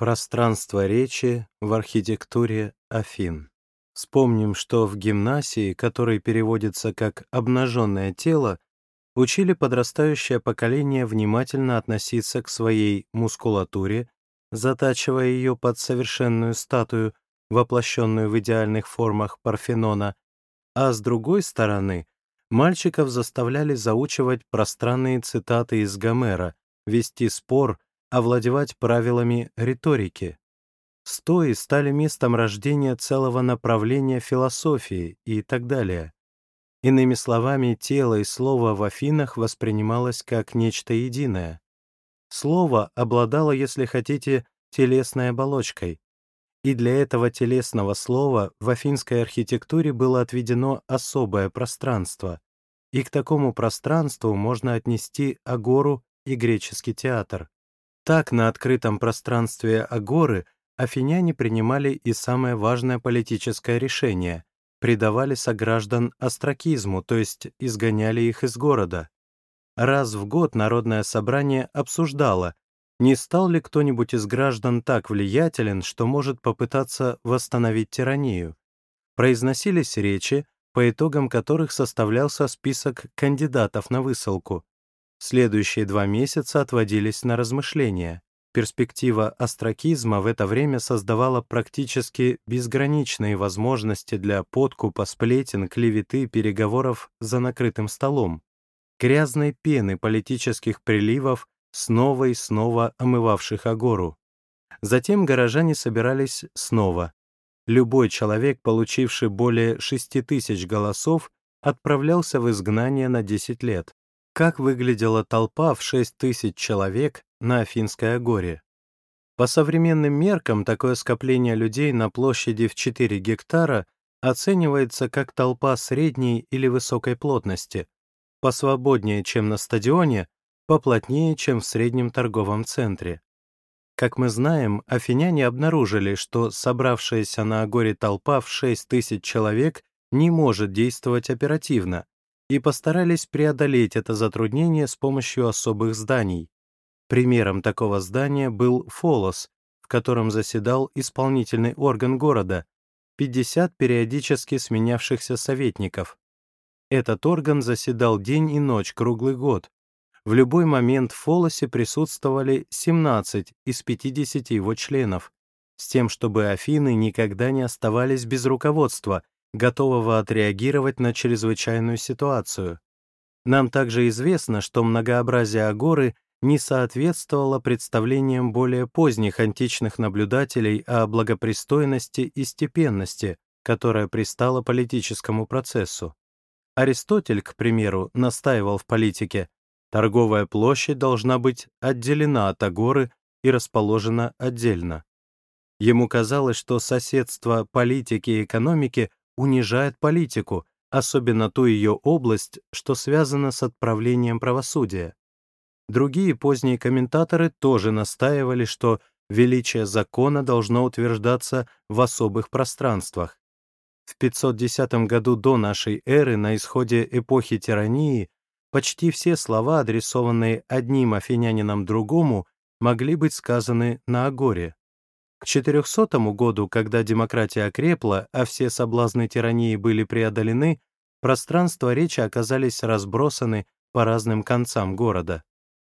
Пространство речи в архитектуре Афин. Вспомним, что в гимнасии, который переводится как «обнаженное тело», учили подрастающее поколение внимательно относиться к своей мускулатуре, затачивая ее под совершенную статую, воплощенную в идеальных формах Парфенона, а с другой стороны, мальчиков заставляли заучивать пространные цитаты из Гомера, вести спор — овладевать правилами риторики. Стои стали местом рождения целого направления философии и так далее. Иными словами, тело и слово в Афинах воспринималось как нечто единое. Слово обладало, если хотите, телесной оболочкой, и для этого телесного слова в афинской архитектуре было отведено особое пространство, и к такому пространству можно отнести агору и греческий театр. Так, на открытом пространстве Агоры афиняне принимали и самое важное политическое решение — предавали сограждан остракизму, то есть изгоняли их из города. Раз в год народное собрание обсуждало, не стал ли кто-нибудь из граждан так влиятелен, что может попытаться восстановить тиранию. Произносились речи, по итогам которых составлялся список кандидатов на высылку. Следующие два месяца отводились на размышления. Перспектива астракизма в это время создавала практически безграничные возможности для подкупа, сплетен, клеветы, переговоров за накрытым столом, грязной пены политических приливов, снова и снова омывавших Агору. Затем горожане собирались снова. Любой человек, получивший более шести тысяч голосов, отправлялся в изгнание на 10 лет как выглядела толпа в 6 тысяч человек на Афинской горе. По современным меркам такое скопление людей на площади в 4 гектара оценивается как толпа средней или высокой плотности, посвободнее, чем на стадионе, поплотнее, чем в среднем торговом центре. Как мы знаем, афиняне обнаружили, что собравшаяся на Агоре толпа в 6 тысяч человек не может действовать оперативно, и постарались преодолеть это затруднение с помощью особых зданий. Примером такого здания был Фолос, в котором заседал исполнительный орган города, 50 периодически сменявшихся советников. Этот орган заседал день и ночь круглый год. В любой момент в Фолосе присутствовали 17 из 50 его членов, с тем, чтобы Афины никогда не оставались без руководства готового отреагировать на чрезвычайную ситуацию. Нам также известно, что многообразие Агоры не соответствовало представлениям более поздних античных наблюдателей о благопристойности и степенности, которая пристала политическому процессу. Аристотель, к примеру, настаивал в политике, торговая площадь должна быть отделена от Агоры и расположена отдельно. Ему казалось, что соседство политики и экономики унижает политику, особенно ту ее область, что связана с отправлением правосудия. Другие поздние комментаторы тоже настаивали, что величие закона должно утверждаться в особых пространствах. В 510 году до нашей эры, на исходе эпохи тирании, почти все слова, адресованные одним афинянином другому, могли быть сказаны на Агоре. К 400 году, когда демократия окрепла, а все соблазны тирании были преодолены, пространства речи оказались разбросаны по разным концам города.